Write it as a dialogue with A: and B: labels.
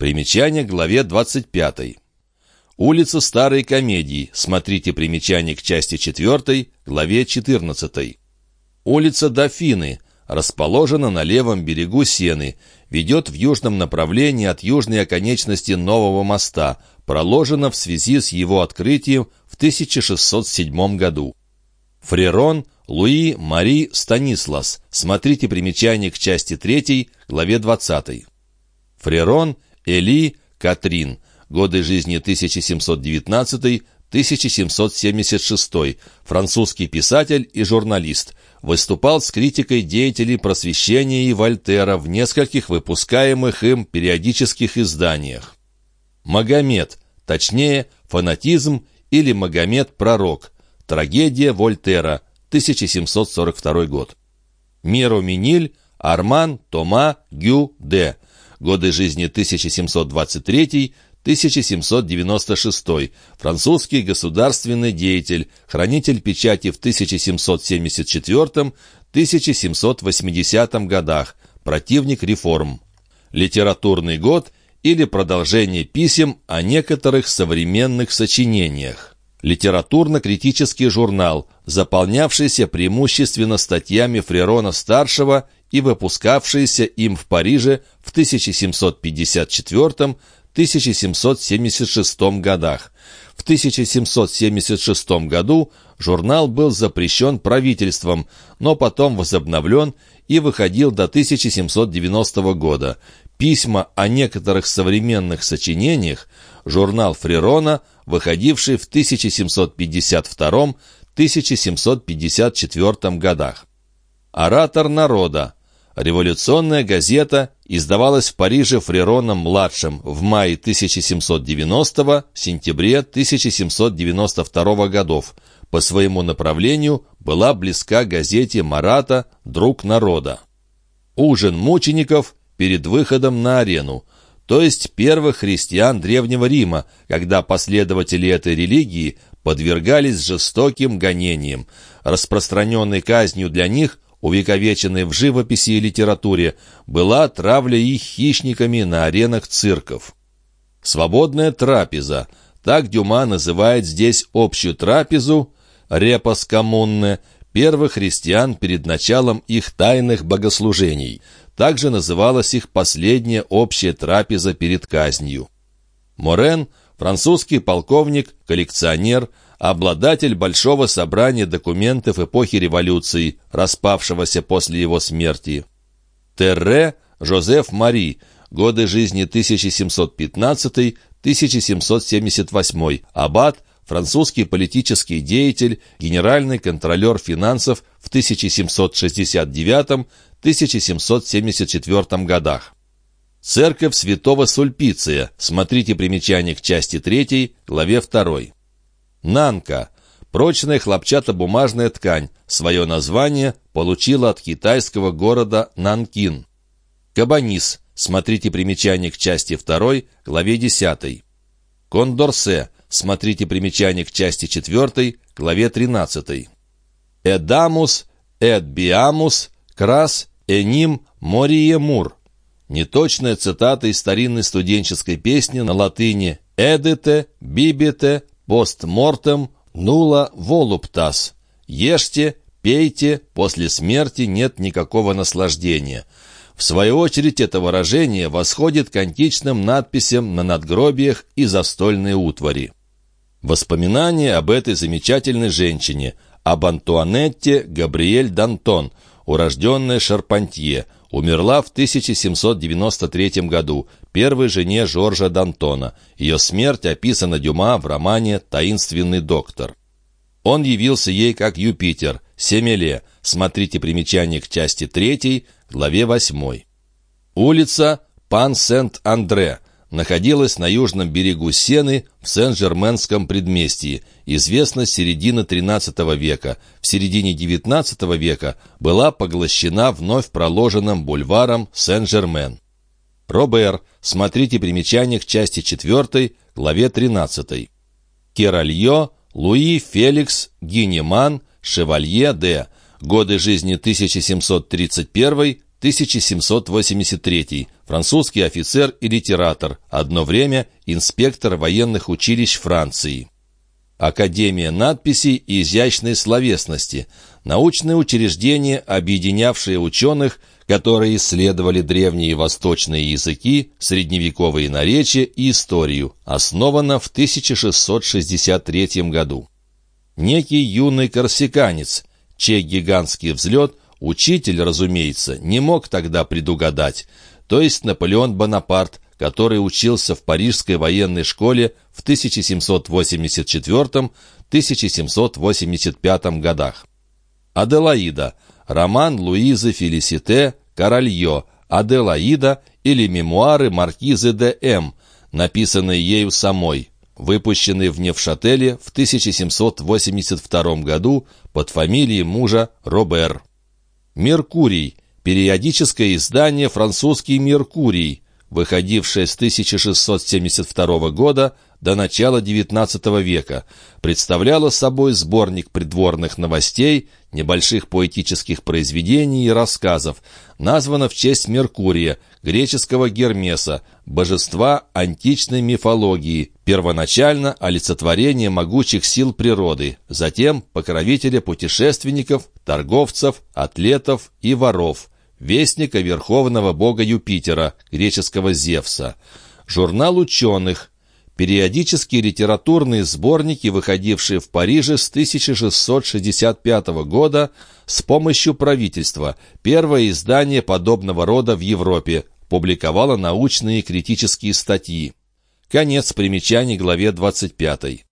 A: Примечание к главе 25. Улица Старой Комедии. Смотрите примечание к части 4, главе 14. Улица Дофины. Расположена на левом берегу Сены. Ведет в южном направлении от южной оконечности нового моста. Проложена в связи с его открытием в 1607 году. Фрерон Луи Мари Станислас. Смотрите примечание к части 3, главе 20. Фрерон Эли Катрин годы жизни 1719-1776, французский писатель и журналист, выступал с критикой деятелей просвещения и Вольтера в нескольких выпускаемых им периодических изданиях. Магомед, точнее, фанатизм или Магомед-пророк, трагедия Вольтера, 1742 год. Меру Миниль, Арман, Тома, Гю, Д. Годы жизни 1723 1796, французский государственный деятель, хранитель печати в 1774-1780 годах, противник реформ. Литературный год или продолжение писем о некоторых современных сочинениях. Литературно-критический журнал, заполнявшийся преимущественно статьями Фрерона-старшего и выпускавшийся им в Париже в 1754 1776 годах. В 1776 году журнал был запрещен правительством, но потом возобновлен и выходил до 1790 года. Письма о некоторых современных сочинениях, журнал Фрерона, выходивший в 1752-1754 годах. Оратор народа Революционная газета издавалась в Париже Фрероном-младшим в мае 1790 сентябре 1792 годов. По своему направлению была близка газете «Марата. Друг народа». Ужин мучеников перед выходом на арену, то есть первых христиан Древнего Рима, когда последователи этой религии подвергались жестоким гонениям. Распространенной казнью для них увековеченной в живописи и литературе, была травля их хищниками на аренах цирков. «Свободная трапеза» — так Дюма называет здесь общую трапезу, репас коммунне, первых христиан перед началом их тайных богослужений. Также называлась их последняя общая трапеза перед казнью. Морен, французский полковник, коллекционер, обладатель большого собрания документов эпохи революции, распавшегося после его смерти. Терре Жозеф Мари, годы жизни 1715-1778, аббат, французский политический деятель, генеральный контролер финансов в 1769-1774 годах. Церковь святого Сульпиция. Смотрите примечание к части 3, главе 2. Нанка – прочная хлопчатобумажная ткань. Свое название получила от китайского города Нанкин. Кабанис. Смотрите примечание к части 2, главе 10. Кондорсе. Смотрите примечание к части 4, главе 13. Эдамус, Эдбиамус, Крас, Эним, Мориемур. Неточная цитата из старинной студенческой песни на латыни «Эдете, бибете, постмортем нула волуптас. Ешьте, пейте, после смерти нет никакого наслаждения. В свою очередь это выражение восходит к античным надписям на надгробиях и застольной утвари. Воспоминания об этой замечательной женщине, об Антуанетте Габриэль Дантон, урожденная Шарпантье – умерла в 1793 году, первой жене Жоржа Д'Антона. Ее смерть описана Дюма в романе «Таинственный доктор». Он явился ей как Юпитер, Семеле. Смотрите примечание к части 3, главе 8. Улица Пан-Сент-Андре – находилась на южном берегу Сены в Сен-Жерменском предместье, известна с середины XIII века. В середине XIX века была поглощена вновь проложенным бульваром Сен-Жермен. Робер, смотрите примечание к части 4, главе 13. Керальо, Луи Феликс, Гинеман, Шевалье де. Годы жизни 1731 1783, французский офицер и литератор, одно время инспектор военных училищ Франции. Академия надписей и изящной словесности – научное учреждение, объединявшее ученых, которые исследовали древние восточные языки, средневековые наречия и историю, основано в 1663 году. Некий юный корсиканец, чей гигантский взлет учитель, разумеется, не мог тогда предугадать, то есть Наполеон Бонапарт, который учился в Парижской военной школе в 1784-1785 годах. Аделаида. Роман Луизы Фелисите Королье. Аделаида или мемуары маркизы де М., написанные ею самой, выпущенные в Невшателе в 1782 году под фамилией мужа Робер. «Меркурий» – периодическое издание «Французский Меркурий», выходившая с 1672 года до начала XIX века, представляла собой сборник придворных новостей, небольших поэтических произведений и рассказов, названа в честь Меркурия, греческого Гермеса, божества античной мифологии, первоначально олицетворение могучих сил природы, затем покровителя путешественников, торговцев, атлетов и воров – вестника верховного бога Юпитера, греческого Зевса, журнал ученых, периодические литературные сборники, выходившие в Париже с 1665 года с помощью правительства, первое издание подобного рода в Европе, публиковало научные и критические статьи. Конец примечаний главе 25.